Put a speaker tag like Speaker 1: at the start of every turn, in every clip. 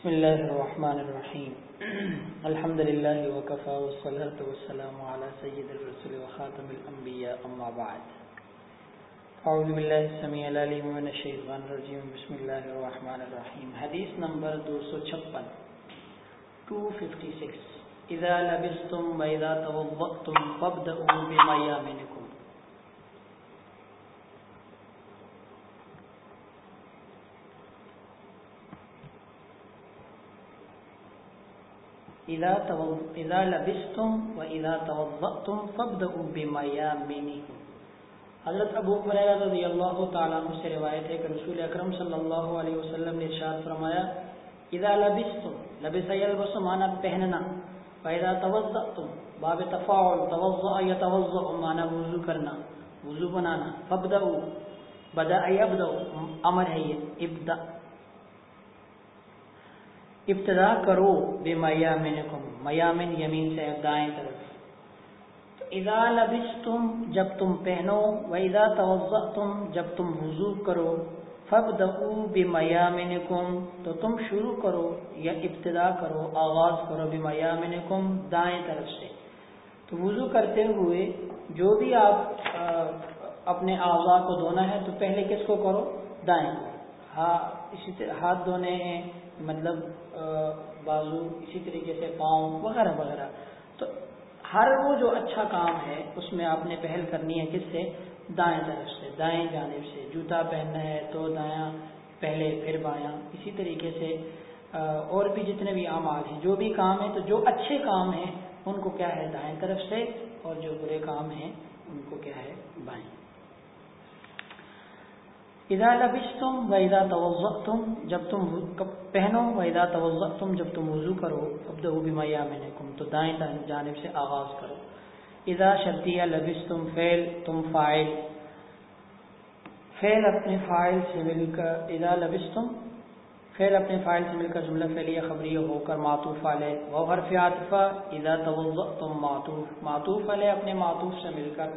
Speaker 1: بسم الله الرحمن الرحيم الحمد لله وكفى والصلاة والسلام على سيد الرسول وخاتم الأنبياء أما بعد. أعوذ بالله السميع العليم من الشيطان الرجيم بسم الله الرحمن الرحيم حديث نمبر 256 256 إذا لبستم وإذا توضأتم فابدأوا بميامنكم اذا لبستم و اذا توضأتم فابدأوا بمیامنکم حضرت ابو حریرہ رضی اللہ تعالیٰ عنہ سے روایت ہے کہ رسول اکرم صلی اللہ علیہ وسلم نے ارشاد فرمایا، اذا لبستم، لبس یلبس مانا پہننا، و اذا توضأتم، باب تفاعل، توضأ یتوضأ مانا وضو کرنا، وضو بنانا، فابدأوا، بدأ یبدأ امر ہے یہ، ابدأ. ابتدا کرو بے میامن میامن یمین سے دائیں طرف۔ اذا لبستم، جب تم پہنو و اذا توضأتم جب تم وضو کرو فابدؤوا بمیامنکم تو تم شروع کرو یا ابتدا کرو، آغاز کرو بمیامنکم دائیں طرف سے۔ تو وضو کرتے ہوئے جو بھی آپ اپنے اعضاء کو دھونا ہے، تو پہلے کس کو کرو؟ دائیں ہاں اسی طرح ہاتھ دھونے ہیں مطلب بازو اسی طریقے سے پاؤں وغیرہ وغیرہ۔ تو ہر وہ جو اچھا کام ہے، اس میں آپ نے پہل کرنی ہے کس سے؟ دائیں طرف سے، دائیں جانب سے۔ جوتا پہننا ہے تو دایاں، پہلے پھر بایاں۔ اسی طریقے سے اور بھی جتنے بھی اعمال ہیں، جو بھی کام ہیں، تو جو اچھے کام ہیں، ان کو کیا ہے؟ دائیں طرف سے، اور جو برے کام ہیں، ان کو کیا ہے؟ بائیں۔ اذا لبستم و اذا توضأتم جب تم پہنو و اذا توضأتم جب تم وضو کرو اب ابدؤوا بمیامنکم تو دائیں جانب سے آغاز کرو۔ اذا شرطیہ لبستم فعل تم فاعل۔ فعل اپنے فاعل سے مل کر، اذا لبستم فعل اپنے فاعل سے مل کر جملہ فعلیہ خبریہ ہو کر معطوف علیہ۔ و حرف عاطفہ، اذا توضأتم معطوف۔ معطوف علیہ اپنے معطوف سے مل کر،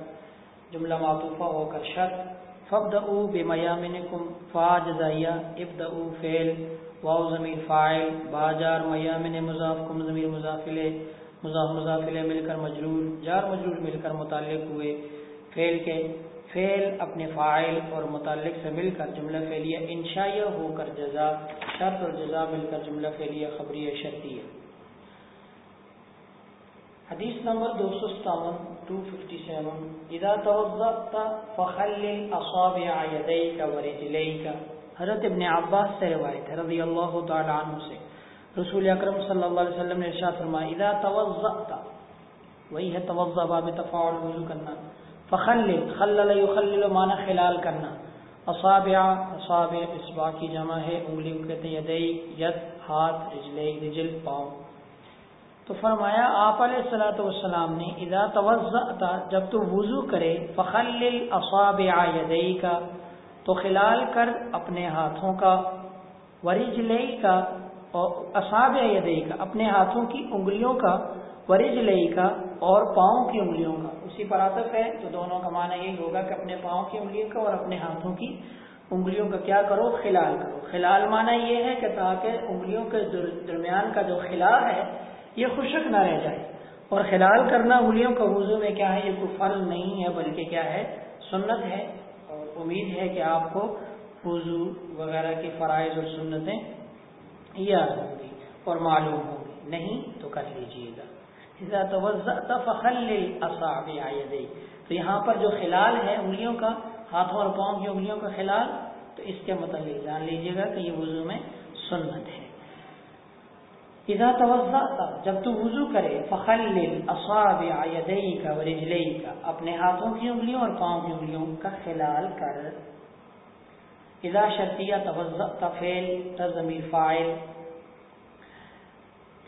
Speaker 1: جملہ معطوفہ ہو کر، شرط۔ فبدؤوا بمیامنکم فا جزائیہ ابدؤوا فعل، واو ضمیر فاعل با جار میامن مضاف کم ضمیر مضافل مضاف مضافل مل کر مجرور، جار مجرور مل کر متعلق ہوئے۔ فعل کے فعل اپنے فاعل اور متعلق سے مل کر جملہ فعلیہ انشائیہ ہو کر جزا، شرط اور جزا مل کر جملہ فعلیہ خبریہ شرطیہ حدیث نمبر دو سو ستاون ٹو ففٹی سیون اذا توضأت فخلل اصابع يديك ورجليك. حضرت ابن عباس سے روایت ہے، رضی اللہ تعالی عنہ سے۔ رسول اکرم صلی اللہ علیہ وسلم نے ارشاد فرمایا اذا توضأت وہی ہے توضا باب تفاعل، وضو کرنا۔ فخلل خلل يخلل معنی خلال کرنا۔ اصابع اصابع اصبع کی جمع ہے انگلی کو کہتے ہیں یدئی ید، ہاتھ، رجلے، رجل، پاؤں۔ تو فرمایا، آپ علیہ السلاۃ والسلام نے اذا توضأت، جب تو وضو کرے، فخلل اصابع یدئی کا تو خلال کر اپنے ہاتھوں کا ورجلئی کا اور اصابع یدئی کا اپنے ہاتھوں کی انگلیوں کا ورجلئی کا اور پاؤں کی انگلیوں کا۔ اسی پر عاطف ہے، تو دونوں کا معنی یہی ہوگا کہ اپنے پاؤں کی انگلیوں کا اور اپنے ہاتھوں کی انگلیوں کا کیا کرو؟ خلال کرو۔ خلال معنی یہ ہے کہ تاکہ انگلیوں کے درمیان کا جو خلا ہے یہ خشک نہ رہ جائے۔ اور خلال کرنا انگلیوں کا وضو میں کیا ہے؟ یہ کوئی فرض نہیں ہے، بلکہ کیا ہے؟ سنت ہے۔ اور امید ہے کہ آپ کو وضو وغیرہ کے فرائض اور سنتیں یاد ہوں گی اور معلوم ہوں گی۔ نہیں تو کر لیجیے گا۔ تو یہاں پر جو خلال ہے انگلیوں کا، ہاتھوں اور پاؤں کی انگلیوں کا خلال، تو اس کے متعلق جان لیجیے گا کہ یہ وضو میں سنت ہے۔ اذا توضأت، جب تو وضو کرے، فخلل اصابع يديك ورجليك اپنے ہاتھوں کی انگلیوں اور پاؤں کی انگلیوں کا خلال کر۔ اذا شرطیہ توضأت، فعل تضمیر فاعل۔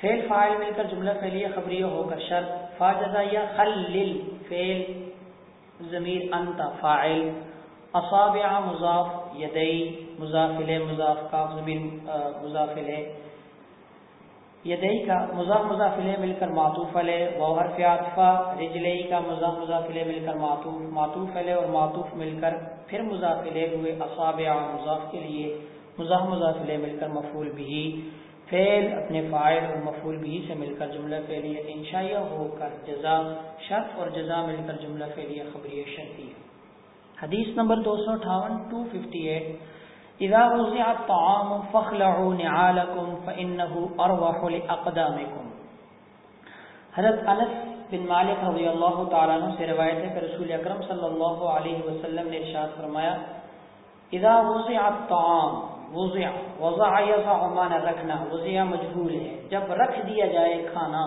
Speaker 1: فعل، فاعل مل کر جملہ فعلیہ خبریہ ہو کر شرط فا جزائیہ خلل، فعل، ضمیر انت، فاعل۔ اصابع مضاف یدئی مضافل مضاف کا ضمیر مضافل ہے یدئی کا مضاف مضافلے مل کر معطوف علیہ وحر فیاطفہ رجلئی کا مضاف مضافلے مل کر معطوف معطوف علیہ اور معطوف مل کر پھر مضافلے ہوئے اصابع مضاف کے لیے مضاف مضافلے مل کر مفول بھی فعل اپنے فائل اور مفول بھی سے مل کر جملہ فعلیہ انشائیہ ہو کر جزا، شرط اور جزا مل کر جملہ فعلیہ خبریہ شرطی حدیث نمبر دو سو اٹھاون ٹو ففٹی ایٹ اذا وزع الطعام فخلعوا نعالكم فانه ارواح لاقدامكم حضرت انس بن مالک رضی اللہ تعالیٰ عنہ سے روایت ہے کہ رسول اکرم صلی اللہ علیہ وسلم نے ارشاد فرمایا، اذا وزع الطعام، وضع وضع یضع مانا رکھنا وضع مجبور ہے، جب رکھ دیا جائے کھانا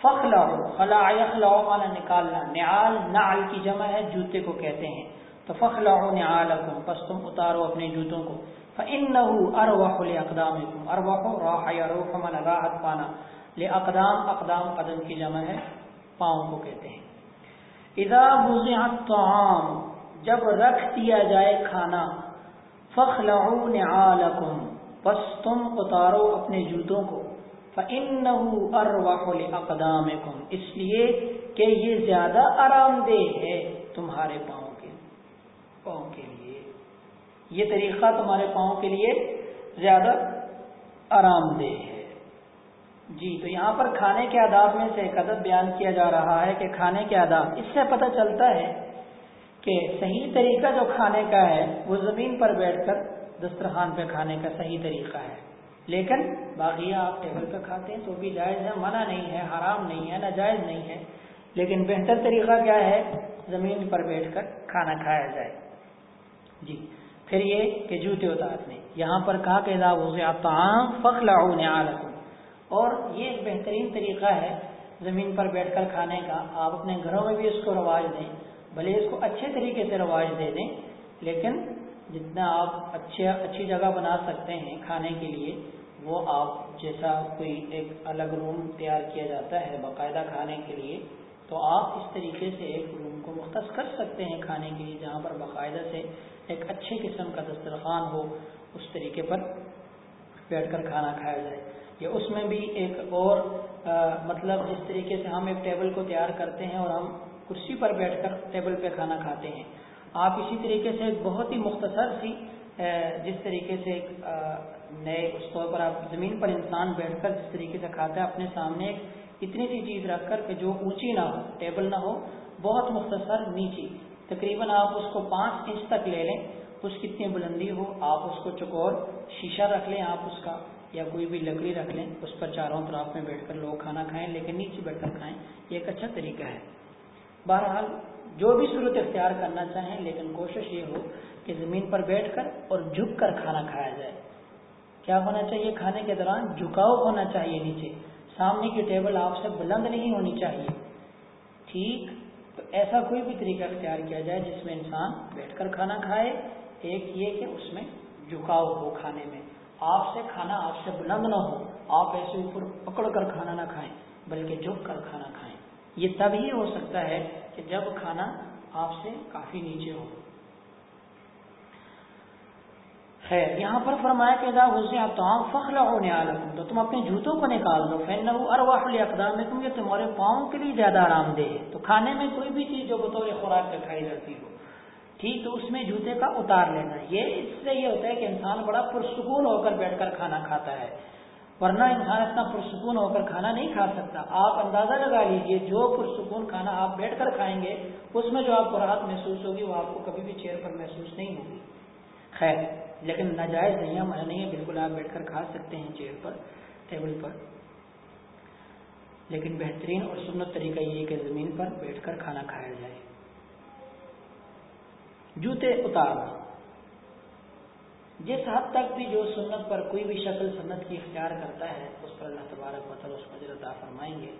Speaker 1: فخلا خلا یخلا مانا نکالنا، نعال، نعل کی جمع ہے، جوتے کو کہتے ہیں۔ تو فخلا پس تم اتارو اپنے جوتوں کو۔ فإنه ارواح لاقدامکم ارواح راح یا روح راحت پانا۔ لاقدام اقدام قدم کی جمع ہے، پاؤں کو کہتے ہیں۔ اذا وضع الطعام جب رکھ دیا جائے کھانا فخلعوا پس تم اتارو اپنے جوتوں کو۔ فَإِنَّهُ أَرْوَحُ لِأَقْدَامِكُمْ۔ اس لیے کہ یہ زیادہ آرام دہ ہے تمہارے پاؤں یہ طریقہ تمہارے پاؤں کے لیے زیادہ آرام دہ ہے۔ جی تو یہاں پر کھانے کے آداب میں سے ایک عدد بیان کیا جا رہا ہے کہ کھانے کے آداب، اس سے پتہ چلتا ہے کہ صحیح طریقہ جو کھانے کا ہے، وہ زمین پر بیٹھ کر دسترخوان پہ کھانے کا صحیح طریقہ ہے۔ لیکن باقی آپ ٹیبل پہ کھاتے ہیں تو بھی جائز ہے، منع نہیں ہے، حرام نہیں ہے، ناجائز نہیں ہے۔ لیکن بہتر طریقہ کیا ہے؟ زمین پر بیٹھ کر کھانا کھایا جائے۔ جی۔ پھر یہ کہ جوتے اتارنے۔ یہاں پر کہا کہ تعام فخلا اور یہ ایک بہترین طریقہ ہے زمین پر بیٹھ کر کھانے کا۔ آپ اپنے گھروں میں بھی اس کو رواج دیں، بھلے اس کو اچھے طریقے سے رواج دے دیں۔ لیکن جتنا آپ اچھے، اچھی جگہ بنا سکتے ہیں کھانے کے لیے، وہ آپ جیسا کوئی ایک الگ روم تیار کیا جاتا ہے باقاعدہ کھانے کے لیے، تو آپ اس طریقے سے ایک روم کو مختص کر سکتے ہیں کھانے کے لیے، جہاں پر باقاعدہ سے ایک اچھے قسم کا دسترخوان ہو، اس طریقے پر بیٹھ کر کھانا کھایا جائے۔ یا اس میں بھی ایک اور مطلب جس طریقے سے ہم ایک ٹیبل کو تیار کرتے ہیں اور ہم کرسی پر بیٹھ کر ٹیبل پہ کھانا کھاتے ہیں۔ آپ اسی طریقے سے ایک بہت ہی مختصر سی جس طریقے سے ایک نئے اس طور پر آپ زمین پر انسان بیٹھ کر جس طریقے سے کھاتا ہے، اپنے سامنے ایک اتنی سی چیز رکھ کر کہ جو اونچی نہ ہو، ٹیبل نہ ہو، بہت مختصر، نیچی۔ تقریباً آپ اس کو پانچ انچ تک لے لیں، اس کی اتنی بلندی ہو، آپ اس کو چکور شیشہ رکھ لیں، آپ اس کا یا کوئی بھی لکڑی رکھ لیں، اس پر چاروں طرف میں بیٹھ کر لوگ کھانا کھائیں، لیکن نیچے بیٹھ کر کھائیں، یہ ایک اچھا طریقہ ہے۔ بہرحال، جو بھی صورت اختیار کرنا چاہیں، لیکن کوشش یہ ہو کہ زمین پر بیٹھ کر اور جھک کر کھانا کھایا جائے۔ کیا ہونا چاہیے؟ کھانے کے دوران جھکاؤ ہونا چاہیے نیچے۔ سامنے کی ٹیبل آپ سے بلند نہیں ہونی چاہیے۔ ٹھیک تو ایسا کوئی بھی طریقہ اختیار کیا جائے جس میں انسان بیٹھ کر کھانا کھائے، ایک یہ کہ اس میں جھکاؤ ہو کھانے میں۔ آپ سے کھانا آپ سے بلند نہ ہو، آپ ایسے اوپر پکڑ کر کھانا نہ کھائیں، بلکہ جھک کر کھانا کھائیں۔ یہ تب ہی ہو سکتا ہے کہ جب کھانا آپ سے کافی نیچے ہو۔ ہے۔ یہاں پر فرمایا کہ دا حسین تمام فخر ہونے عالم تو تم اپنے جوتوں کو نکال دو فین ارواح اقدام میں یہ تمہارے پاؤں کے لیے زیادہ آرام دہ ہے۔ تو کھانے میں کوئی بھی چیز جو بطور خوراک پہ کھائی جاتی ہو، ٹھیک، تو اس میں جوتے کا اتار لینا۔ یہ اس سے یہ ہوتا ہے کہ انسان بڑا پرسکون ہو کر بیٹھ کر کھانا کھاتا ہے، ورنہ انسان اتنا پرسکون ہو کر کھانا نہیں کھا سکتا۔ آپ اندازہ لگا لیجیے، جو پرسکون کھانا آپ بیٹھ کر کھائیں گے، اس میں جو آپ کو راحت محسوس ہوگی، وہ آپ کو کبھی بھی چیئر پر محسوس نہیں ہوگی۔ خیر۔ لیکن ناجائز نہیں ہے منع نہیں ہے، بالکل آپ بیٹھ کر کھا سکتے ہیں چیئر پر، ٹیبل پر۔ لیکن بہترین اور سنت طریقہ یہ کہ زمین پر بیٹھ کر کھانا کھایا جائے۔ جوتے اتارنا۔ جس حد تک بھی جو سنت پر کوئی بھی شکل سنت کی اختیار کرتا ہے، اس پر اللہ تبارک مطلب اس کو عطا فرمائیں گے۔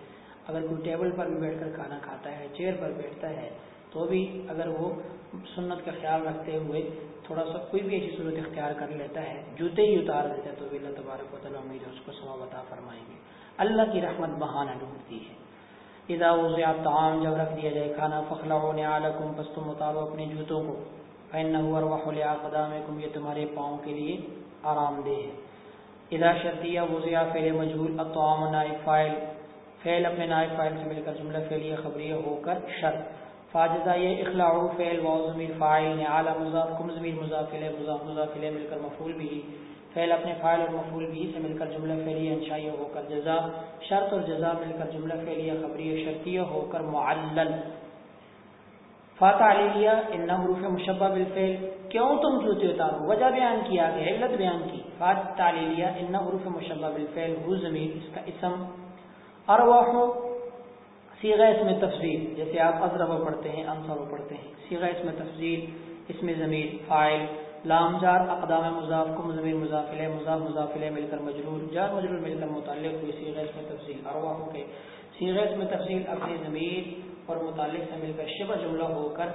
Speaker 1: اگر کوئی ٹیبل پر بھی بیٹھ کر کھانا کھاتا ہے، چیئر پر بیٹھتا ہے، تو بھی اگر وہ سنت کا خیال رکھتے ہوئے تھوڑا سا کوئی بھی ایسی صورت اختیار کر لیتا ہے، جوتے ہی اتار دیتا ہے، تو بھی اللہ تبارک و تعالیٰ امید ہے اس کو ثواب عطا فرمائیں گے۔ اللہ کی رحمت بہانہ ڈھونڈتی ہے۔ اذا وضع تعام جب رکھ دیا جائے کھانا فخلا ہونے عالکم پس تم اتارو اپنے جوتوں کو، فإنه أرواح لأقدامكم، یہ تمہارے پاؤں کے لیے آرام دہ ہے۔ اذا شرطیہ وضع فعل مجهول، الطعام نائب فاعل، فعل اپنے نائب فاعل سے مل کر جملہ فعلیہ خبریہ ہو کر شرط۔ فاجزہ یہ اخلاع فعل و ضمیر فاعل نے اعلی مضاف، کم ضمیر مضاف الیہ، مضاف مضاف الیہ مل کر مفعول بھی فعل اپنے فائل اور مفول بھی سے مل کر جملہ فعلیہ انشائیہ ہو کر جزا، شرط اور جزا مل کر جملہ فعلیہ خبریہ شرطیہ ہو کر معلل. فاتح علیہ ان حروف مشبہ بالفعل، کیوں تم جوتے اتارو؟ وجہ بیان کیا گیا علت بیان کی. فاتح علیہ ان حروف مشبہ بالفعل، ہو زمین اس کا اسم. ارواح سیغہ اس میں تفضیل، جیسے آپ ازرب پڑھتے ہیں انصر پڑھتے ہیں۔ سیغہ اس میں تفضیل اس میں ضمیر فائل لام، جار، اقدام مضاف کو ضمیر مضافل مضاف مضافل مل کر مجرور، جار مجرور، مل کر متعلق ہوئی سیغہ اس میں تفصیل ارواحوں کے سیغہ اس میں تفصیل اپنی ضمیر اور متعلق سے مل کر شبہ جملہ ہو کر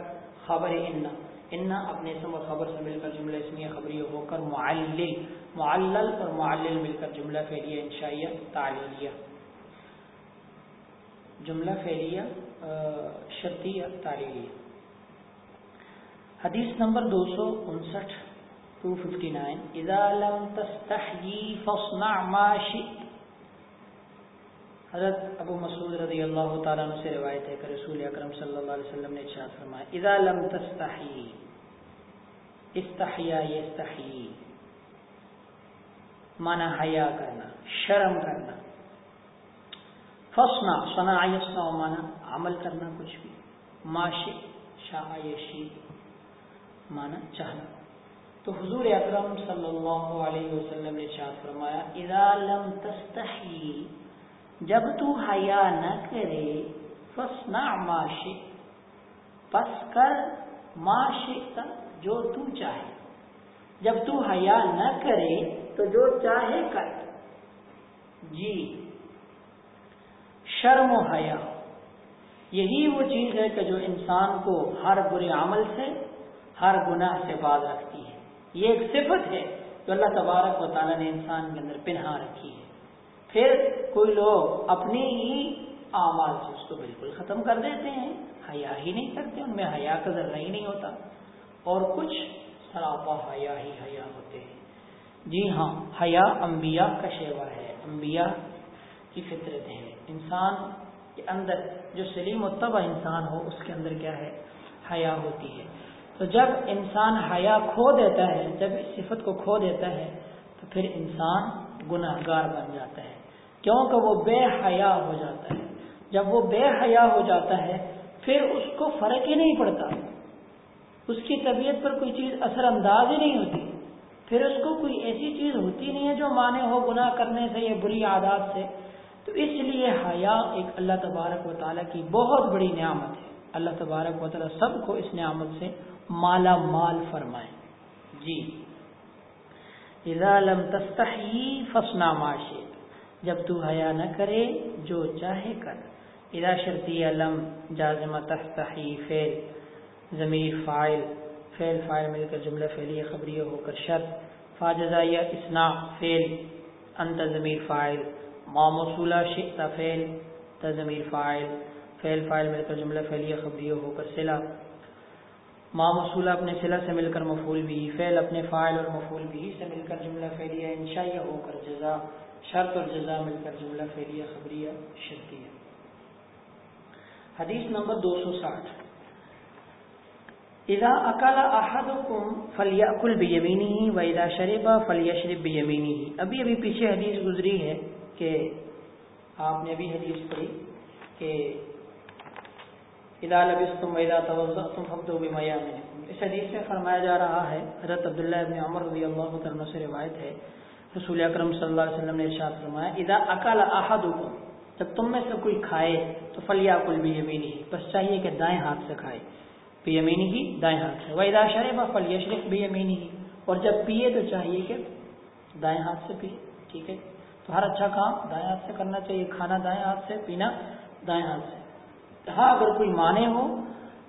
Speaker 1: خبر انا۔ انا اپنے اسم اور خبر سے مل کر جملہ اسمیہ خبری ہو کر معلل معلل اور معلل مل کر جملہ فعلیہ انشائیہ تعلیلیہ۔ جملہ فعلیہ شرطیہ، تعلیلیہ۔ حدیث نمبر دو سو انسٹھ ٹو ففٹی نائن اذا لم تستحیی فصنع ما شئت۔ حضرت ابو مسعود رضی اللہ تعالیٰ عنہ سے روایت ہے کہ رسول اکرم صلی اللہ علیہ وسلم نے ارشاد فرمایا، اذا لم تستحی استحیا یستحی مانا حیا کرنا، شرم کرنا۔ فصنا صنع یصنع مانا عمل کرنا کچھ بھی۔ ماشی شاہ یشی مانا چاہنا تو حضور اکرم صلی اللہ علیہ وسلم نے ارشاد فرمایا، اذا لم تستحی، جب تو حیا نہ کرے فسنا معاشی پس کر معاشی کا جو تو چاہے۔ جب تو حیا نہ کرے، تو جو چاہے کر۔ جی شرم و حیا۔ یہی وہ چیز ہے کہ جو انسان کو ہر برے عمل سے، ہر گناہ سے باز رکھتی ہے۔ یہ ایک صفت ہے جو اللہ تبارک و تعالیٰ نے انسان کے اندر پنہا رکھی ہے۔ پھر کوئی لوگ اپنے ہی اعمال سے اس کو بالکل ختم کر دیتے ہیں، حیا ہی نہیں کرتے، ان میں حیا کا ذرہ ہی نہیں ہوتا۔ اور کچھ سراپا حیا ہی حیا ہوتے ہیں۔ جی ہاں حیا انبیاء کا شیوا ہے۔ انبیاء کی فطرت ہے۔ انسان کے اندر جو سلیم و طبع انسان ہو، اس کے اندر کیا ہے؟ حیا ہوتی ہے۔ تو جب انسان حیا کھو دیتا ہے، جب اس صفت کو کھو دیتا ہے، تو پھر انسان گناہ گار بن جاتا ہے۔ کیونکہ وہ بے حیا ہو جاتا ہے۔ جب وہ بے حیا ہو جاتا ہے، پھر اس کو فرق ہی نہیں پڑتا۔ اس کی طبیعت پر کوئی چیز اثر انداز ہی نہیں ہوتی۔ پھر اس کو کوئی ایسی چیز ہوتی نہیں ہے جو مانے ہو گناہ کرنے سے یا بری عادات سے۔ تو اس لیے حیا ایک اللہ تبارک و تعالیٰ کی بہت بڑی نعمت ہے۔ اللہ تبارک و تعالیٰ سب کو اس نعمت سے مالا مال فرمائے۔ جی۔ اذا لم تستحی فسنا معاشی جب تو حیا نہ کرے، جو چاہے کر۔ اذا شرطی علم جازمہ تستحی، فعل، ضمیر فائل فعل فائل مل کر جملہ فعلیہ، خبریہ ہو کر شرط۔ فاجزائیہ اسنا فعل، انت ضمیر فائل ما موصولہ شئت فعل تضمیر فائل فعل فائل مل کر جملہ فعلیہ خبریہ ہو کر صلہ۔ ما موصولہ اپنے صلہ سے مل کر مفعول بھی، فعل اپنے فائل اور مفعول بھی سے مل کر جملہ فعلیہ انشائیہ ہو کر جزا، شرط اور جزا مل کر جملہ فعلیہ خبریہ شرطیہ۔ حدیث نمبر دو سو ساٹھ۔ اذا اکالا احدکم فلیاکل بیمینی و اذا شربا فلیشرب بیمینی ابھی ابھی پیچھے حدیث گزری ہے۔ کہ آپ نے ابھی حدیث پڑھی کہ اذا لبستم و اذا توضأتم فقدوا یعنی۔ اس حدیث میں فرمایا جا رہا ہے، حضرت عبداللہ ابن عمر رضی اللہ عنہ سے روایت ہے۔ رسول اکرم صلی اللہ علیہ وسلم نے ارشاد فرمایا، اذا اکل احدکم، جب تم میں سے کوئی کھائے، تو فلیا کل بھی یمینی بس چاہیے کہ دائیں ہاتھ سے کھائے۔ بھی یمینی ہی دائیں ہاتھ سے۔ وہ ادا شرب فل یشرف بھی یمینی ہی اور جب پیے تو چاہیے کہ دائیں ہاتھ سے پیے۔ ٹھیک ہے؟ تو ہر اچھا کام دائیں ہاتھ سے کرنا چاہیے، کھانا دائیں ہاتھ سے، پینا دائیں ہاتھ سے۔ ہاں اگر کوئی معنی ہو،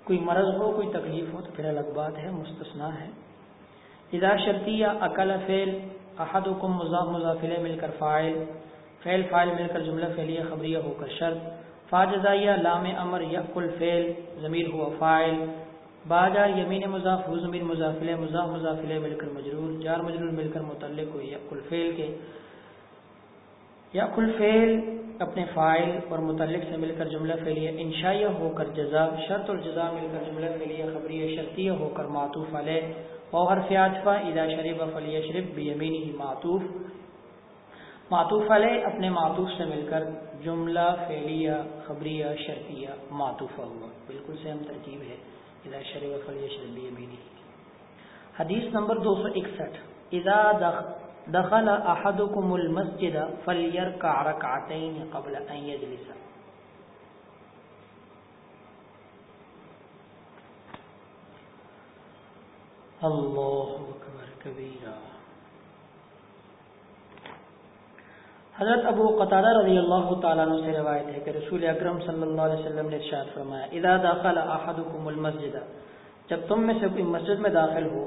Speaker 1: کوئی مرض ہو، کوئی تکلیف ہو، تو پھر الگ بات ہے مستثنا ہے۔ ادا شرطی یا عقل فیل احدکم مضاف مضافلے مل کر فائل فعل فائل مل کر جملہ فعلیہ خبریہ ہو کر شرط۔ فاجزائیہ لام امر یا کل فعل، ضمیر ہوا فائل باجا یمین مضاف ہو ضمیر مضافلے مضاف مضافلے مل کر مجرور۔ جار مجرور مل کر متعلق ہو یا کل فعل کے۔ یا کل فعل اپنے فائل اور متعلق سے مل کر جملہ فعلیہ انشائیہ ہو کر جزا، شرط اور جزا مل کر جملہ فعلیہ، خبریہ، شرطیہ ہو کر معطوف علیہ، اور حرف عاطفہ، اذا شریف فلی شریف بیمینی معطوف معطوف علیہ، اپنے معطوف سے مل کر جملہ فعلیہ، خبریہ، شرطیہ معطوفہ ہوا۔ بالکل سیم ترکیب ہے، اذا شریف فلی شریف بیمینی حدیث نمبر دو سو اکسٹھ۔ اذا دخل احدكم المسجد فليركع ركعتين قبل ان يجلس اللہ اکبر کبیرہ. حضرت ابو قطادہ رضی اللہ تعالیٰ عنہ سے روایت ہے کہ رسول اکرم صلی اللہ علیہ وسلم نے ارشاد فرمایا، اذا داخل احدكم المسجد جب تم میں سے کوئی مسجد میں داخل ہو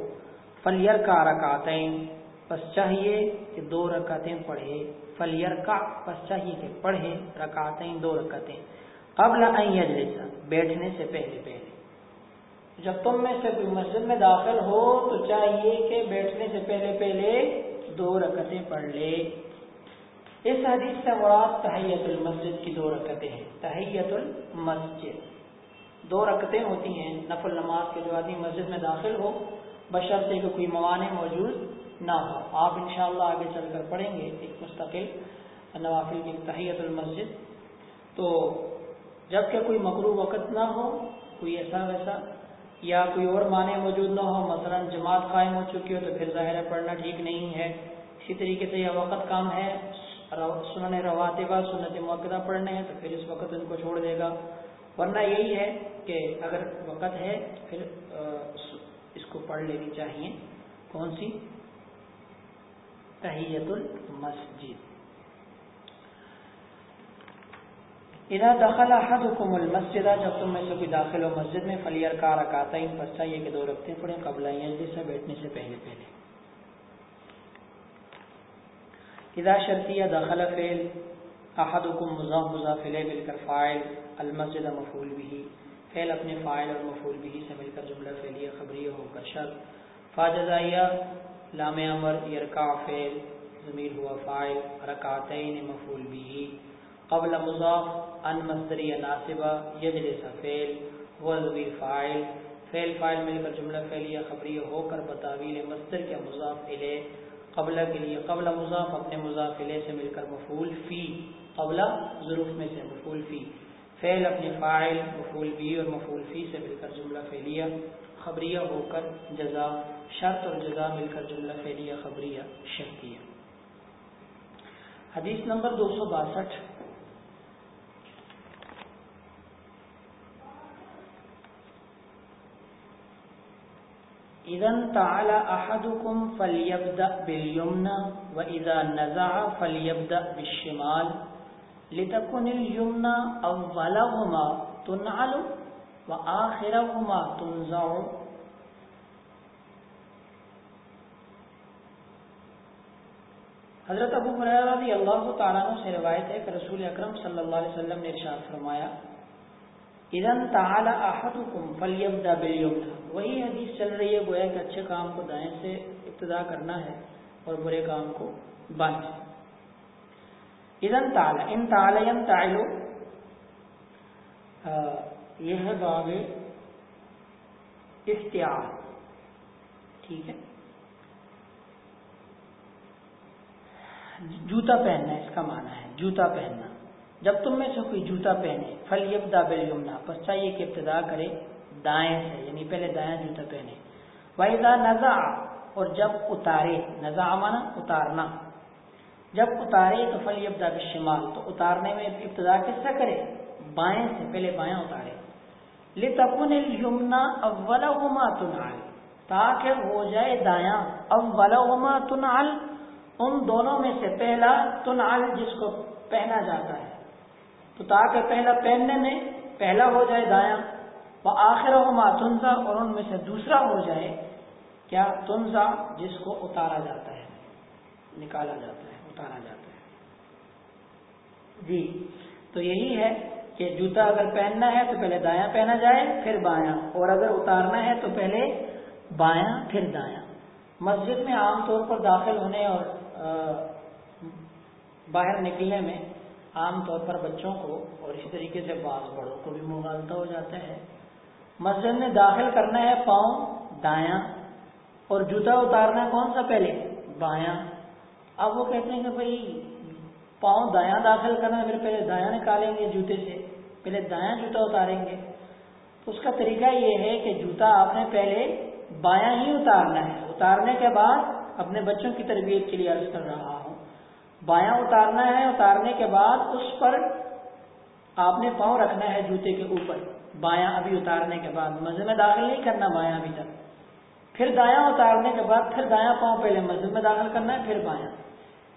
Speaker 1: فلیر کا رکعتین پس چاہیے کہ دو رکعتیں پڑھے فلیر کا پس چاہیے کہ پڑھے رکعتیں، دو رکعتیں۔ قبل ان یجلس، بیٹھنے سے پہلے پہلے۔ جب تم میں سے کوئی مسجد میں داخل ہو تو چاہیے کہ بیٹھنے سے پہلے پہلے دو رکعتیں پڑھ لے۔ اس حدیث سے مراد تحیت المسجد کی دو رکعتیں ہیں۔ تحیت المسجد۔ دو رکعتیں ہوتی ہیں، نفل نماز کے جو آدمی مسجد میں داخل ہو، بشرطے کہ کوئی موانع موجود نہ ہو۔ آپ انشاءاللہ آگے چل کر پڑھیں گے ایک مستقل نوافل کی تحیت المسجد۔ تو جبکہ کوئی مکرو وقت نہ ہو، کوئی ایسا ویسا، یا کوئی اور معنی موجود نہ ہو، مثلا جماعت قائم ہو چکی ہو تو پھر ظاہر پڑھنا ٹھیک نہیں ہے۔ اسی طریقے سے یہ وقت کام ہے سنن رواتبہ سنت موقع پڑھنے ہیں تو پھر اس وقت ان کو چھوڑ دے گا۔ ورنہ یہی ہے کہ اگر وقت ہے، پھر اس کو پڑھ لینی چاہیے۔ کون سی؟ تحیت المسجد۔ اذا دخل احدكم المسجد، جب تم میں سے کوئی داخل ہو مسجد میں فلیار کا رکاتا ان پر چاہیے کہ دو رکھتے پڑے قبل سے بیٹھنے سے پہلے پہلے۔ اذا شرطیہ داخل فعل احدكم مضاف مضاف الیہ مل کر فاعل، المسجد مفعول به۔ فعل اپنے فاعل اور مفعول به سے مل کر جملہ فعلیہ، خبریہ، ہو کر شرط۔ فاجزائیہ لام امر یرکع فعل، ضمیر ہوا فاعل، رکعتین مفعول به. قبل مضاف، ان مصدری ناصبہ، یجلس فعل هو ضمیر فاعل. فعل فاعل مل کر جملہ فعلیہ، خبریہ ہو کر بتاویل مصدر کے مضاف الیہ. قبل کے لیے، قبل مضاف اپنے مضاف الیہ سے مل کر مفعول فی. قبل ظروف میں سے مفعول فی. فعل اپنے فاعل، مفعول بی اور مفعول فی سے مل کر جملہ فعلیہ. خبریہ ہو کر جزا، شرط اور جزا مل کر جملہ فعلیہ، خبریہ، شرطیہ۔ حدیث نمبر دو سو باسٹھ۔ اذن تعالی احدكم فليبدا باليمنى واذا نزع فليبدا بالشمال۔ لتكن اليمنى اولهما تنعل۔ واخرهما تنزع. حضرت ابو ہریرہ رضی اللہ تعالیٰ عنہ سے روایت ہے کہ رسول اکرم صلی اللہ علیہ وسلم نے ارشاد فرمایا اذن تعالی احدكم فليبدا باليمنى وہی حدیث چل رہی ہے، گویا کہ اچھے کام کو دائیں سے ابتدا کرنا ہے اور برے کام کو بائیں سے اذن تعالی ان تعالی تعلو یہ ہے باب اختیار ٹھیک ہے۔ جوتا پہننا اس کا معنی ہے، جوتا پہننا۔ جب تم میں سے کوئی جوتا پہنے فل یبدا بل یمنا پس چاہیے کہ ابتدا کرے دائیں سے یعنی پہلے دائیں جوتا پہنے۔ ویزا نزا اور جب اتارے نزا مانا اتارنا۔ جب اتارے تو فل یبدا بشمال تو اتارنے میں ابتدا کس سے کرے؟ بائیں سے، پہلے بائیں اتارے۔ لتکن الیمنا اولہما تنعل، تاکہ ہو جائے دایاں، اولہما تنعل۔ ان دونوں میں سے پہلا تنعل جس کو پہنا جاتا ہے۔ تو تاکہ پہلا پہننے میں پہلا ہو جائے دایاں وہ آخر ہو تنزا، اور ان میں سے دوسرا ہو جائے، کیا تنزا جس کو اتارا جاتا ہے، نکالا جاتا ہے، اتارا جاتا ہے۔ جی تو یہی ہے کہ جوتا اگر پہننا ہے تو پہلے دایاں پہنا جائے، پھر بایاں۔ اور اگر اتارنا ہے تو پہلے بایاں، پھر دایاں۔ مسجد میں عام طور پر داخل ہونے اور باہر نکلنے میں عام طور پر بچوں کو اور اسی طریقے سے بعض بڑوں کو بھی مغالطہ ہو جاتا ہے۔ مسجد میں داخل کرنا ہے پاؤں دایاں، اور جوتا اتارنا کون سا؟ پہلے بایاں۔ اب وہ کہتے ہیں کہ بھائی پاؤں دایاں داخل کرنا پھر پہلے دایاں نکالیں گے جوتے سے، پہلے دایاں جوتا اتاریں گے۔ تو اس کا طریقہ یہ ہے کہ جوتا آپ نے پہلے بایاں ہی اتارنا ہے۔ اتارنے کے بعد اپنے بچوں کی تربیت کے لیے عرض کر رہا ہوں۔ بایاں اتارنا ہے، اتارنے کے بعد اس پر آپ نے پاؤں رکھنا ہے جوتے کے اوپر۔ بایاں ابھی اتارنے کے بعد مسجد میں داخل نہیں کرنا بایاں ابھی تک۔ پھر دایاں اتارنے کے بعد، پھر دایاں پاؤں پہلے مسجد میں داخل کرنا ہے، پھر بایاں۔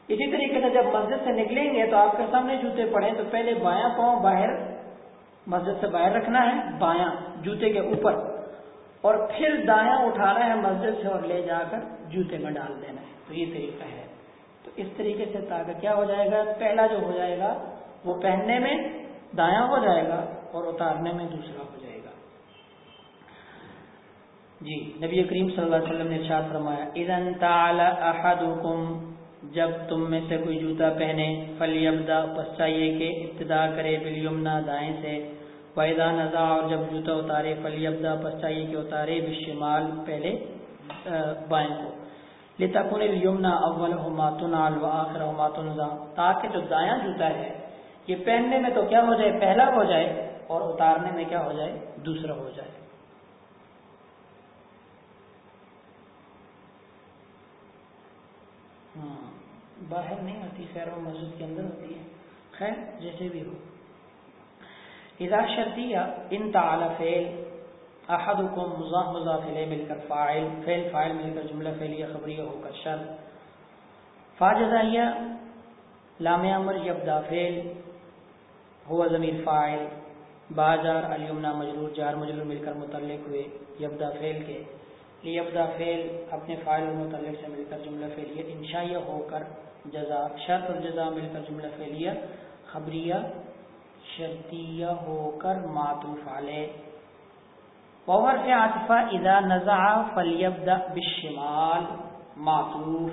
Speaker 1: اسی طریقے سے جب مسجد سے نکلیں گے تو آپ کے سامنے جوتے پڑے تو پہلے بایاں پاؤں باہر مسجد سے باہر رکھنا ہے، بایاں جوتے کے اوپر، اور پھر دایاں اٹھانا ہے مسجد سے اور لے جا کر جوتے میں ڈال دینا ہے۔ تو یہ طریقہ ہے۔ تو اس طریقے سے تاکہ کیا ہو جائے گا؟ پہلا جو ہو جائے گا، وہ پہننے میں دایاں ہو جائے گا اور اتارنے میں دوسرا ہو جائے گا۔ جی نبی کریم صلی اللہ علیہ وسلم نے ارشاد فرمایا اذن تعالی احدکم جب تم میں سے کوئی جوتا پہنے فلی ابدا پس چاہیے کہ ابتدا کرے بلیمنا دائیں سے۔ ویدا نزا اور جب جوتا اتارے فلی ابدا پس چاہیے کہ اتارے بشمال پہلے بائیں کو۔ لتکن الیمنا اول ماتن و آخر ماتن تاکہ جو دایاں جوتا ہے، یہ پہننے میں تو کیا ہو جائے؟ پہلا ہو جائے، اور اتارنے میں کیا ہو جائے؟ دوسرا ہو جائے۔ ہاں۔ باہر نہیں ہوتی، خیر وہ مسجد کے اندر ہوتی ہے۔ خیر، جیسے بھی ہو۔ اذا شرطیہ ان تعالی فعل، احدکم مضاف مضاف الیہ مل کر فاعل، فعل فاعل مل کر جملہ فعلیہ، خبریہ، ہو کر شرط فاجزائیہ لام امر یبدا فعل ہوا ضمیر فاعل۔ باجار الیمنا مجرور، جار، مجرور مل کر متعلق ہوئے یبدا فعل کے۔ لیبدا فعل اپنے فائل اور متعلق سے مل کر جملہ فعلیہ انشائیہ ہو کر جزا شرط اور جزا مل کر جملہ فعلیہ، خبریہ، شرطیہ ہو کر معطوف علیہ۔ وحرف عاطفہ اذا نزع فلیبدا بالشمال۔ معطوف۔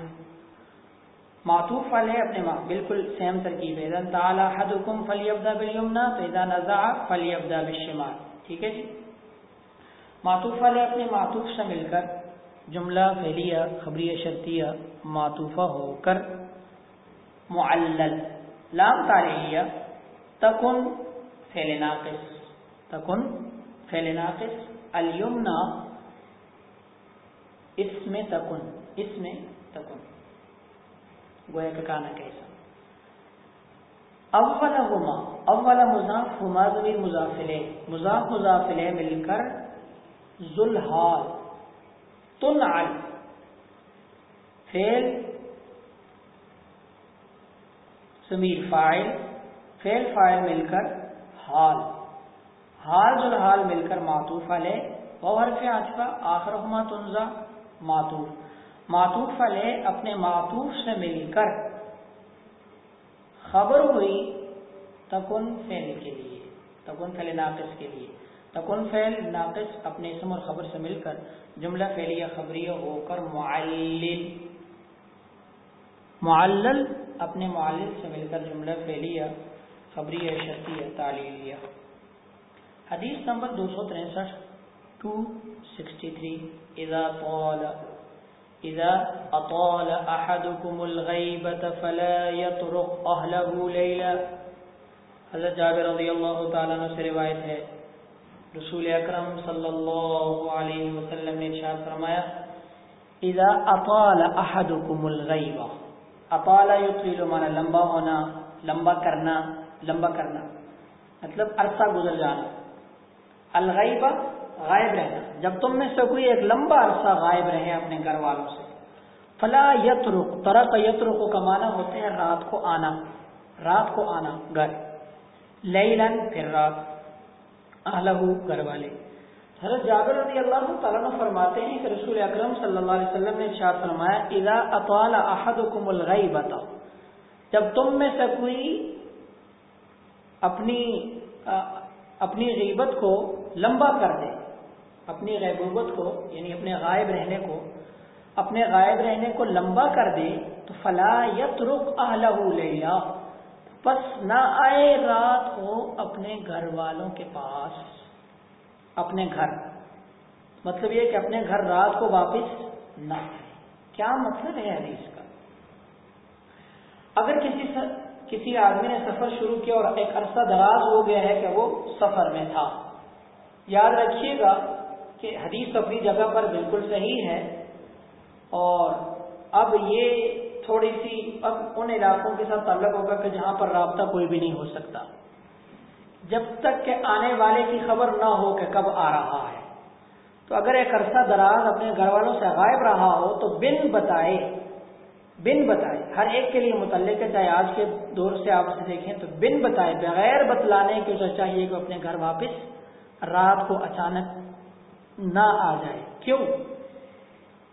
Speaker 1: معطوف والے اپنے ماں، بالکل سیم ترکیب ہے۔ اذن تعالی حدکم فلیبدا بالیمنا تو اذا نزع فلیبدا بالشمال۔ ٹھیک ہے جی؟ معطوف والے اپنے معطوف سے مل کر جملہ فعلیہ، خبریہ، شرطیہ معطوفہ ہو کر معلل. لام تعلیہ تکن فعل ناقص. تکن فعل ناقص. الیمنا اس میں تکن. اس میں تکن. گویا کا کانا کیسا. اول ہما اول مضاف ہما ضمیر مضافلے مضاف مضافلے مل کر ذوالحال. تنعل. فعل ضمیر فاعل فعل فاعل مل کر حال۔ حال ذوالحال مل کر معطوف علیہ اور حرف عطفہ، آخرہما تنزا، معطوف۔ معطوف علیہ اپنے معطوف سے مل کر خبر ہوئی تکن فعل کے لیے، تکن فعل ناقص کے لیے۔ تکن فعل ناقص اپنے اسم اور خبر سے مل کر جملہ فعلیہ خبریہ ہو کر معلل۔ معلل اپنے معلل سے مل کر جملہ فعلیہ خبریہ شرطیہ تعلیلیہ حدیث نمبر دو سو تریسٹھ ٹو سکسٹی تھری اذا طال إذا أطال أحدكم الغيبة فلا يطرق أهله ليلا حضرت جابر رضی اللہ تعالیٰ عنہ سے روایت ہے۔ رسول اکرم صلی اللہ علیہ وسلم نے ارشاد فرمایا، اذا اطال احدكم الغیبہ اطال یطیل مانا لمبا ہونا لمبا کرنا لمبا کرنا مطلب عرصہ گزر جانا. الغیبہ غائب رہنا. جب تم میں سے کوئی ایک لمبا عرصہ غائب رہے اپنے گھر والوں سے، فلا یت رخ طرح یت رخو کا معنی ہوتے ہیں رات کو آنا، رات کو آنا، گھر. لیلن، پھر رات. اہلہ گھر والے. حضرت جابر رضی اللہ تعالیٰ فرماتے ہیں کہ رسول اکرم صلی اللہ علیہ وسلم نے ارشاد فرمایا، اذا اطال احدکم الغیبت جب تم میں سے کوئی اپنی اپنی غیبت کو لمبا کر دے، اپنی غیبوبت کو یعنی اپنے غائب رہنے کو، اپنے غائب رہنے کو لمبا کر دے، تو فلا یت رخ لیلا بس نہ آئے رات کو اپنے گھر والوں کے پاس۔ اپنے گھر۔ مطلب یہ کہ اپنے گھر رات کو واپس نہ کیا مطلب ہے حدیث کا؟ اگر کسی کسی آدمی نے سفر شروع کیا اور ایک عرصہ دراز ہو گیا ہے کہ وہ سفر میں تھا۔ یاد رکھیے گا کہ حدیث اپنی جگہ پر بالکل صحیح ہے۔ اور اب یہ تھوڑی سی اب ان علاقوں کے ساتھ تعلق ہوگا کہ جہاں پر رابطہ کوئی بھی نہیں ہو سکتا۔ جب تک کہ آنے والے کی خبر نہ ہو کہ کب آ رہا ہے۔ تو اگر ایک عرصہ دراز اپنے گھر والوں سے غائب رہا ہو تو بن بتائے بن بتائے۔ ہر ایک کے لیے متعلق ہے، چاہے آج کے دور سے آپ اسے دیکھیں تو بن بتائے۔ بغیر بتلانے کے اسے چاہیے کہ اپنے گھر واپس رات کو اچانک نہ آ جائے۔ کیوں؟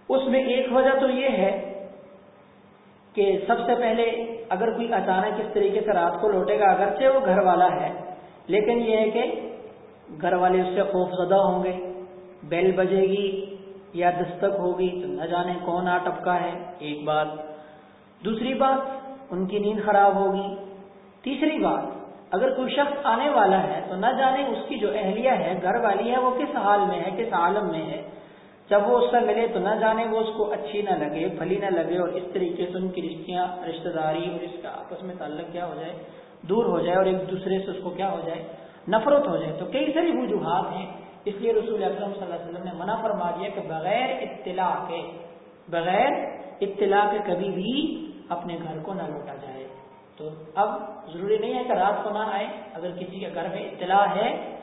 Speaker 1: اس میں ایک وجہ تو یہ ہے کہ سب سے پہلے اگر کوئی اچانک اس طریقے سے رات کو لوٹے گا، اگرچہ وہ گھر والا ہے لیکن یہ ہے کہ گھر والے اس سے خوف زدہ ہوں گے۔ بیل بجے گی یا دستک ہوگی تو نہ جانے کون آ ٹپکا ہے، ایک بات۔ دوسری بات، ان کی نیند خراب ہوگی۔ تیسری بات، اگر کوئی شخص آنے والا ہے تو نہ جانے اس کی جو اہلیہ ہے، گھر والی ہے، وہ کس حال میں ہے، کس عالم میں ہے۔ جب وہ اس سے ملے تو نہ جانے وہ اس کو اچھی نہ لگے، بھلی نہ لگے اور اس طریقے سے ان کی رشتیاں، رشتہ داری اور اس کا آپس میں تعلق کیا ہو جائے۔ دور ہو جائے اور ایک دوسرے سے اس کو کیا ہو جائے؟ نفرت ہو جائے۔ تو کئی ساری وجوہات ہیں۔ اس لیے رسول اکرم صلی اللہ علیہ وسلم نے منع فرما دیا کہ بغیر اطلاع کے، بغیر اطلاع کے کبھی بھی اپنے گھر کو نہ لوٹا جائے۔ تو اب ضروری نہیں ہے کہ رات کو نہ آئے۔ اگر کسی کے گھر میں اطلاع ہے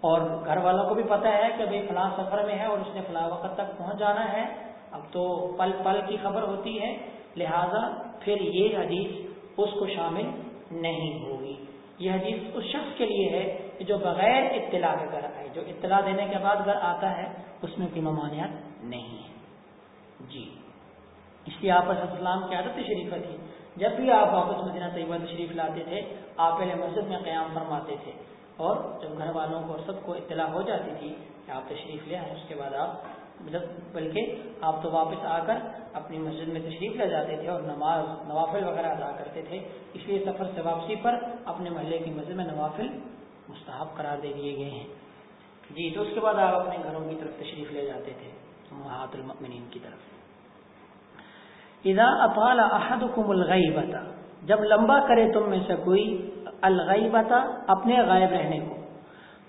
Speaker 1: اور گھر والوں کو بھی پتہ ہے کہ بھائی فلاں سفر میں ہے اور اس نے فلاں وقت تک پہنچ جانا ہے، اب تو پل پل کی خبر ہوتی ہے۔ لہذا پھر یہ حدیث اس کو شامل نہیں ہوگی یہ حدیث اس شخص کے لیے ہے کہ جو بغیر اطلاع کے گھر آئے، جو اطلاع دینے کے بعد گھر آتا ہے، اس میں کوئی ممانعت نہیں ہے۔ جی۔ اس لیے آپ السلام کی عادت شریفہ تھی۔ جب بھی آپ واپس مدینہ طیبہ شریف لاتے تھے، آپ پہلے مسجد میں قیام فرماتے تھے اور جب گھر والوں کو اور سب کو اطلاع ہو جاتی تھی کہ آپ تشریف لے آئے، اس کے بعد آپ مطلب بلکہ آپ تو واپس آ کر اپنی مسجد میں تشریف لے جاتے تھے اور نماز، نوافل وغیرہ ادا کرتے تھے۔ اس لیے سفر سے واپسی پر اپنے محلے کی مسجد میں نوافل مستحب قرار دے دیے گئے ہیں۔ جی تو اس کے بعد آپ اپنے گھروں کی طرف تشریف لے جاتے تھے محاط المؤمنین کی طرف۔ اذا اطال احدكم الغیبتا جب لمبا کرے تم میں سے کوئی الغیبتا اپنے غائب رہنے کو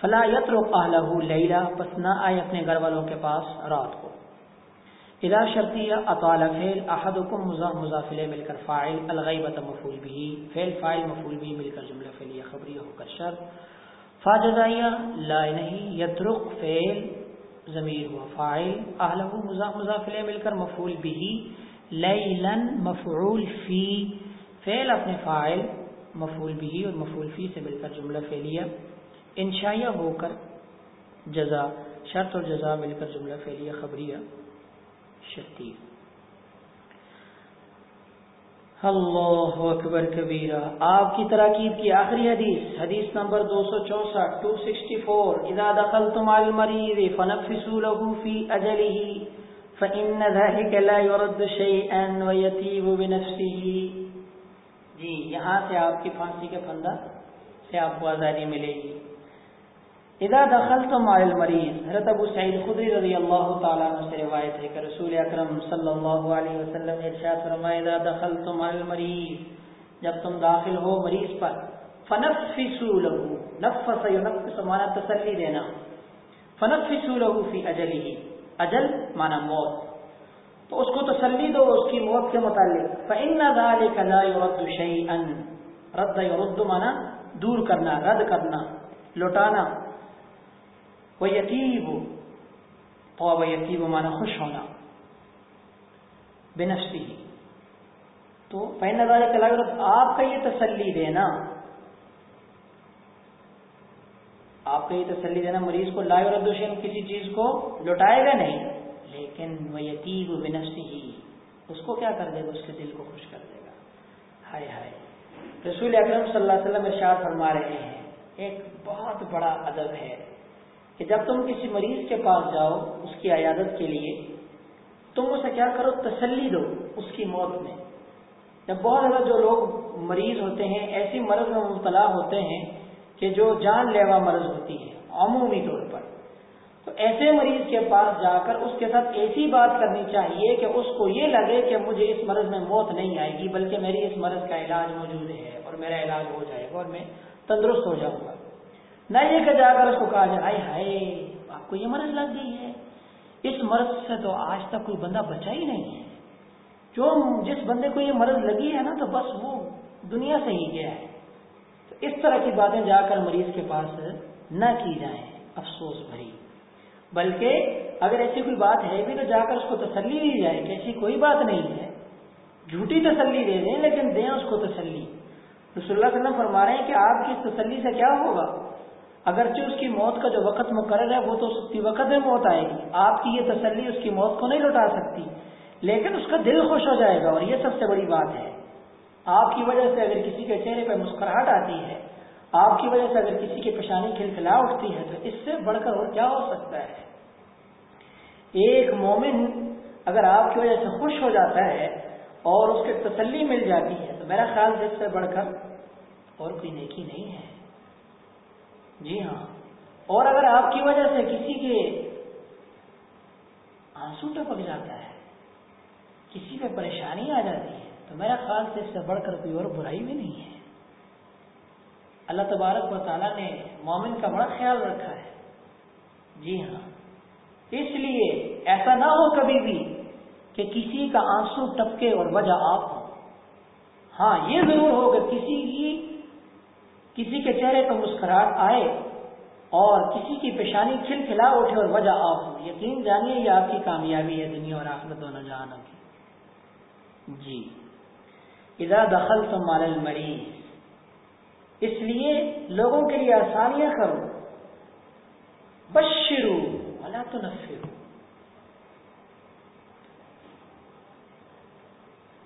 Speaker 1: فلا یترک اہلہ لیلا پس نہ آئے اپنے گھر والوں کے پاس رات کو۔ اذا شرطیہ اطال فعل احدكم مضافل مل کر فاعل الغیبت مفعول به، فعل فاعل مفعول به مل کر جملہ فعلیہ خبریہ ہو کر شرط۔ فاجزائیہ لا نہیں یترک فعل ضمیر ہوا فاعل۔ اہلہ مضافل مل کر مفعول به لیلن مفعول فی فعل اپنے فائل مفعول بھی اور مفعول فی سے مل کر جملہ فعلیہ۔ انشائیہ ہو کر جزا، شرط اور جزا مل کر جملہ فعلیہ خبریہ شرطی اللہ اکبر کبیرہ، آپ کی تراکیب کی آخری حدیث حدیث نمبر دو سو چونسٹھ ٹو سکسٹی فور اذا دخلتم على المريض فنفسوا له في اجله فإن ذلك لا يرد شيئا ويتيب بنفسه۔ جی یہاں سے آپ کی پھانسی کے پھندہ، سے آپ کو آزادی ملے گی۔ اذا دخلتم على المریض حضرت ابو سعید خدری رضی اللہ تعالیٰ عنہ سے روایت ہے کہ رسول اکرم صلی اللہ علیہ وسلم نے ارشاد فرمایا اذا دخلتم على المریض جب تم داخل ہو مریض پر فنفسوا له، نفس ينفس معنی تسلی دینا فنفسوا له في اجله، اجل مانا موت، تو اس کو تسلی دو، اس کی موت کے متعلق فن لا يرد شيئا، رد يرد مانا دور کرنا، رد کرنا، لوٹانا وہ یتیب. تو وہ یتیب مانا خوش ہونا. بنفسی تو فین ذالک لا يرد آپ کا یہ تسلی دینا. آپ کو یہ تسلی دینا مریض کو لا ردوشن کسی چیز کو لوٹائے گا نہیں. لیکن وہ یتیب و ہی اس کو کیا کر دے گا؟ اس کے دل کو خوش کر دے گا. ہائے ہائے. رسول اکرم صلی اللہ علیہ وسلم ارشاد فرما رہے ہیں. ایک بہت بڑا ادب ہے. کہ جب تم کسی مریض کے پاس جاؤ اس کی عیادت کے لیے، تم اسے کیا کرو؟ تسلی دو اس کی موت میں۔ جب بہت زیادہ جو لوگ مریض ہوتے ہیں، ایسی مرض میں مبتلا ہوتے ہیں کہ جو جان لیوا مرض ہوتی ہے، عمومی طور پر۔ تو ایسے مریض کے پاس جا کر اس کے ساتھ ایسی بات کرنی چاہیے کہ اس کو یہ لگے کہ مجھے اس مرض میں موت نہیں آئے گی، بلکہ میری اس مرض کا علاج موجود ہے اور میرا علاج ہو جائے گا اور میں تندرست ہو جاؤں گا۔ نہ یہ کہ جا کر اس کو کہا جائے ہائے ہائے، آپ کو یہ مرض لگ گئی ہے۔ اس مرض سے تو آج تک کوئی بندہ بچا ہی نہیں ہے۔ جو جس بندے کو یہ مرض لگی ہے نا، تو بس وہ دنیا سے ہی گیا ہے۔ تو اس طرح کی باتیں جا کر مریض کے پاس نہ کی جائیں، افسوس بھری۔ بلکہ اگر ایسی کوئی بات ہے بھی تو جا کر اس کو تسلی دی جائے کہ ایسی کوئی بات نہیں ہے۔ جھوٹی تسلی دے دیں، لیکن دیں اس کو تسلی۔ رسول اللہ علیہ وسلم فرما رہے ہیں کہ آپ کی تسلی سے کیا ہوگا؟ اگرچہ اس کی موت کا جو وقت مقرر ہے، وہ تو اسی وقت میں موت آئے گی۔ آپ کی یہ تسلی اس کی موت کو نہیں لوٹا سکتی، لیکن اس کا دل خوش ہو جائے گا اور یہ سب سے بڑی بات ہے۔ آپ کی وجہ سے اگر کسی کے چہرے پہ مسکراہٹ آتی ہے، آپ کی وجہ سے اگر کسی کی پریشانی کھلکھلا اٹھتی ہے، تو اس سے بڑھ کر اور کیا ہو سکتا ہے؟ ایک مومن اگر آپ کی وجہ سے خوش ہو جاتا ہے اور اس کے تسلی مل جاتی ہے، تو میرا خیال سے اس سے بڑھ کر اور کوئی نیکی نہیں ہے۔ جی ہاں۔ اور اگر آپ کی وجہ سے کسی کے آنسو ٹپک جاتا ہے، کسی پہ پریشانی آ جاتی ہے، تو میرا خیال سے اس سے بڑھ کر کوئی اور برائی بھی نہیں ہے۔ اللہ تبارک و تعالیٰ نے مومن کا بڑا خیال رکھا ہے۔ جی ہاں۔ اس لیے ایسا نہ ہو کبھی بھی کہ کسی کا آنسو ٹپکے اور وجہ آپ ہو ہاں یہ ضرور ہو کہ کسی کی کسی کے چہرے پر مسکراہٹ آئے اور کسی کی پیشانی کھل کھلا اٹھے اور وجہ آپ ہو۔ یقین جانیے یہ آپ کی کامیابی ہے دنیا اور آخرت دونوں جہانوں کی۔ جی۔ اذا دخل تو المریض۔ اس لیے لوگوں کے لیے آسانیاں کرو۔ بشرو ولا تو نفرو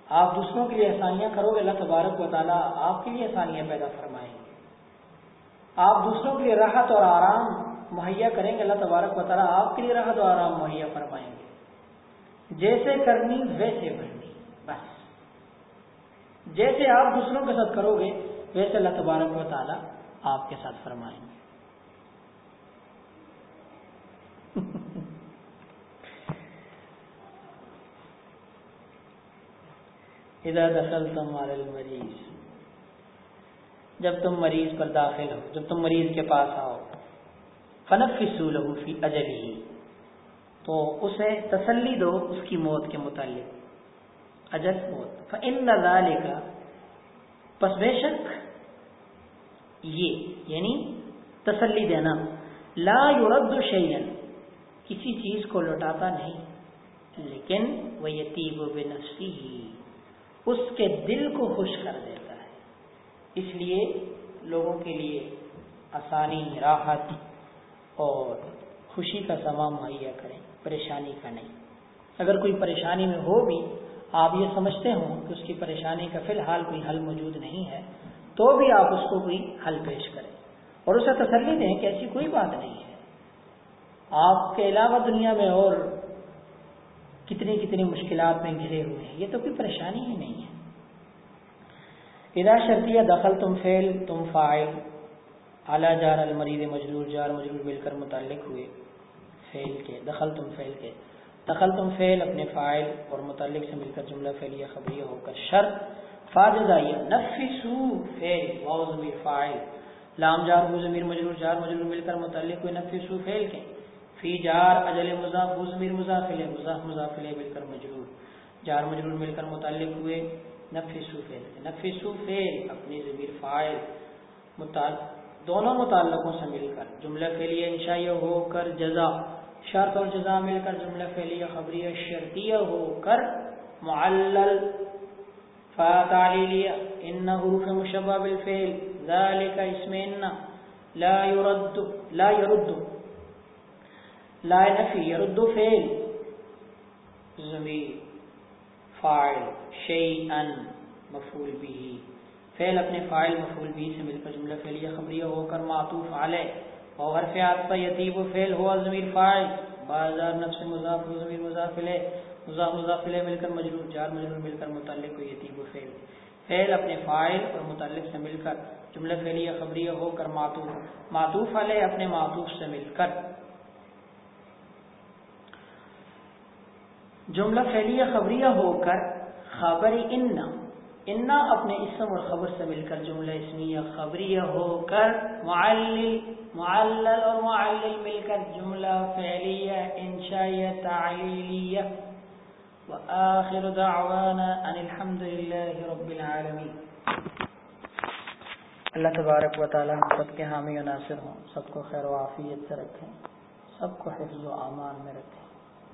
Speaker 1: آپ دوسروں کے لیے آسانیاں کرو گے اللہ تبارک و تعالیٰ آپ کے لیے آسانیاں پیدا فرمائیں گے آپ دوسروں کے لیے راحت اور آرام مہیا کریں گے، اللہ تبارک و تعالیٰ آپ کے لیے راحت اور آرام مہیا فرمائیں گے۔ جیسے کرنی، ویسے بھرنی بس۔ جیسے آپ دوسروں کے ساتھ کرو گے، ویسے اللہ تبارک و تعالیٰ آپ کے ساتھ فرمائیں گے۔ ادھر دخل تم مریض جب تم مریض پر داخل ہو، جب تم مریض کے پاس آؤ۔ فنف لہو فی اجل ہی تو اسے تسلی دو اس کی موت کے متعلق۔ اجل موت۔ فن کا پس بے شک یہ یعنی تسلی دینا۔ لا یورد شیئن کسی چیز کو لوٹاتا نہیں۔ لیکن وہ یتیب و بے اس کے دل کو خوش کر دیتا۔ اس لیے لوگوں کے لیے آسانی، راحت اور خوشی کا سامان مہیا کریں، پریشانی کا نہیں۔ اگر کوئی پریشانی میں ہو بھی آپ یہ سمجھتے ہوں کہ اس کی پریشانی کا فی الحال کوئی حل موجود نہیں ہے، تو بھی آپ اس کو کوئی حل پیش کریں اور اسے تسلی دیں کہ ایسی کوئی بات نہیں ہے۔ آپ کے علاوہ دنیا میں اور کتنی کتنی مشکلات میں گھرے ہوئے ہیں، یہ تو کوئی پریشانی ہی نہیں ہے۔ ادا شرطیہ دخل تم فیل تم فائل اعلیٰ جار المرید مجرور، جار مجرور مل کر متعلق ہوئے فیل کے، دخل تم فیل کے۔ دخل تم فیل اپنے فائل اور متعلق سے مل کر جملہ فیل یا خبریہ ہو کر۔ شرط نفسو ضمیر لام جار ضمیر مجرور، جار مجرور مل کر متعلق ہوئے نفسو فیل کے۔ فی جار، اجل مضاف، ہو ضمیر مضافل مضاف مضافل مل کر مجرور۔ جار مجرور مل کر متعلق ہوئے نفسو فیل کے فیل اپنی ضمیر فائل متعلق دونوں متعلقوں سے مل کر، جملہ فیلیہ انشائیہ ہو کر جزا، شرط اور جزا مل کر جملہ فعلیہ خبریہ شرطیہ ہو کر معلل فاتعلیلیہ ان حروف مشبہ بالفعل، ذالک اسم ان لا يرد لا يرد لا نفی يرد فعل، ضمیر۔ فاعل شیئا مفعول به. فعل اپنے فاعل مفعول به سے مل کر جملہ فعلیہ خبریہ ہو کر معطوف علیہ اور حرف عطف یتیب و فعل ہوا ضمیر فاعل. بازار نفس مضاف و ضمیر مضاف لے مضاف مضاف لے مل کر مجرور، جار مجرور مل کر متعلق کو یتیب و فعل. فعل اپنے فاعل اور متعلق سے مل کر جملہ فعلیہ خبریہ ہو کر معطوف. معطوف علیہ اپنے معطوف سے مل کر. جملہ فعلیہ خبریہ ہو کر خبر انا انا اپنے اسم اور خبر سے مل کر جملہ اسمیہ خبریہ ہو کر معلل معلل اور معلل مل کر جملہ فعلیہ، انشائیہ، تعلیلیہ۔ وآخر دعوانا ان الحمد للہ رب العالمین۔ اللہ تبارک و تعالی ہم سب کے حامی و ناصر ہوں، سب کو خیر و عافیت سے رکھیں، سب کو حفظ و امان میں رکھیں۔